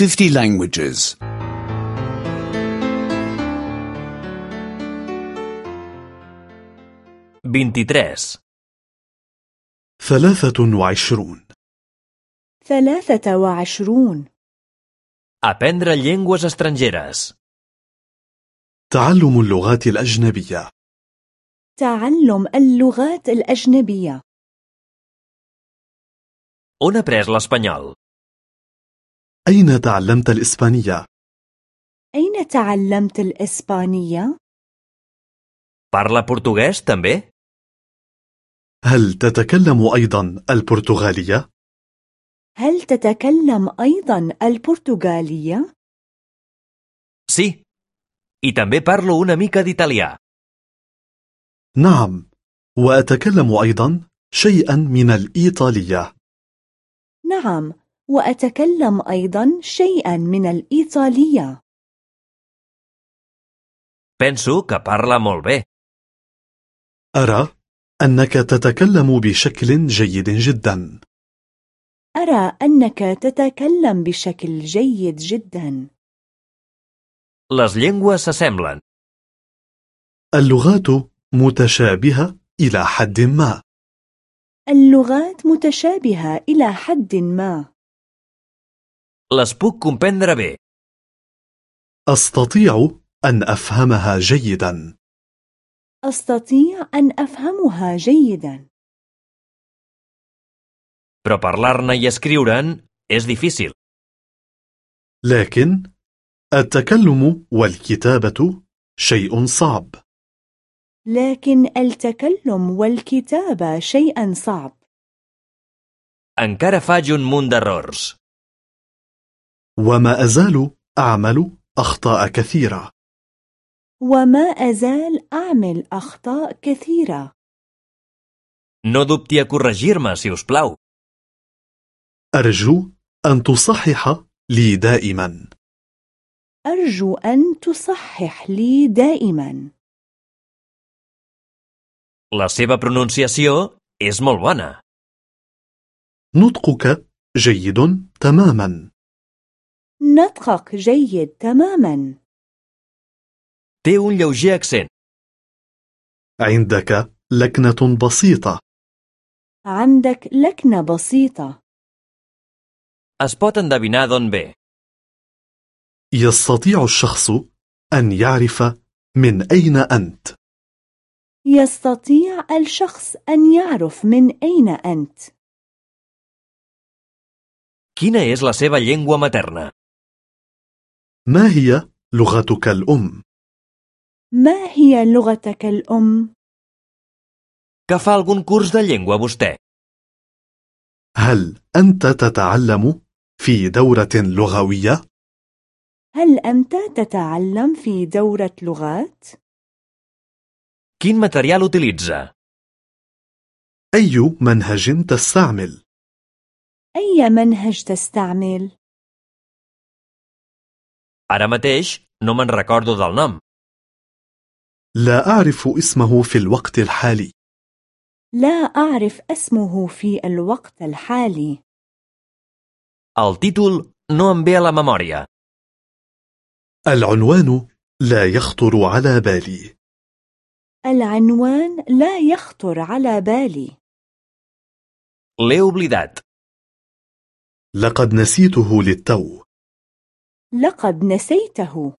50 languages. 23. ثلاثة وعشرون ثلاثة وعشرون Aprendre llengües estrangeres. تعلم اللغات الأجنبية تعلم اللغات الأجنبية On ha après l'espanyol? أين تعلمت الإسبانية؟ أين تعلمت الإسبانية؟ Parla portuguès també? هل تتكلم أيضا البرتغالية؟ هل تتكلم أيضا البرتغالية؟ Sí. I també parlo una mica d'italià. نعم وأتكلم أيضا شيئا من الإيطالية نعم وأتكلم أيضا شيئا من الإيطالية. Penso que parla molt bé. أرى أنك تتكلم بشكل جيد جدا. أرى أنك تتكلم بشكل جيد جدا. Les llengües s'assemblen. اللغات متشابهة إلى حد ما. اللغات متشابهة إلى حد ما. Les puc comprendre bé. أستطيع أن أفهمها جيدا أستطيع أن أفهمها جيدا Però parlar-ne i escriure'n és difícil. لكن التكلم والكتابة شيء صعب لكن التكلم والكتابة شيئا صعب Encara faig un munt d'errors. وما أزال أعمل أخطاء كثيرة. وما أزال أعمل أخطاء كثيرة. No dubti a corregir-me, si us plau. أرجو أن تصحح لي دائما. أرجو أن تصحح لي دائما. La seva pronunciació és molt bona. نطقك جيد تماما. نطقك جيد تماما Té un lleuger accent. عندك لكنة بسيطة عندك لكنة بسيطة Es pot endevinar d'on ve. يستطيع الشخص أن يعرف من أين أنت يستطيع الشخص أن يعرف من أين أنت Quina és la seva llengua materna? ما هي لغتك الأم؟ ما هي لغتك الأم؟ Que fa algun curs de llengua vostè? هل أنت تتعلم في دورة لغوية؟ هل أنت تتعلم في دورة لغات؟ Quin material utilitza? أي منهج تستعمل؟ أي منهج تستعمل؟ Ara mateix no me'n recordo del nom. لا أعرف اسمه في الوقت الحالي لا أعرف اسمه في الوقت الحالي El títol no em ve a la memòria. العنوان لا يخطر على بالي العنوان لا يخطر على بالي L'he oblidat. لقد نسيته للتو لقد نسيته.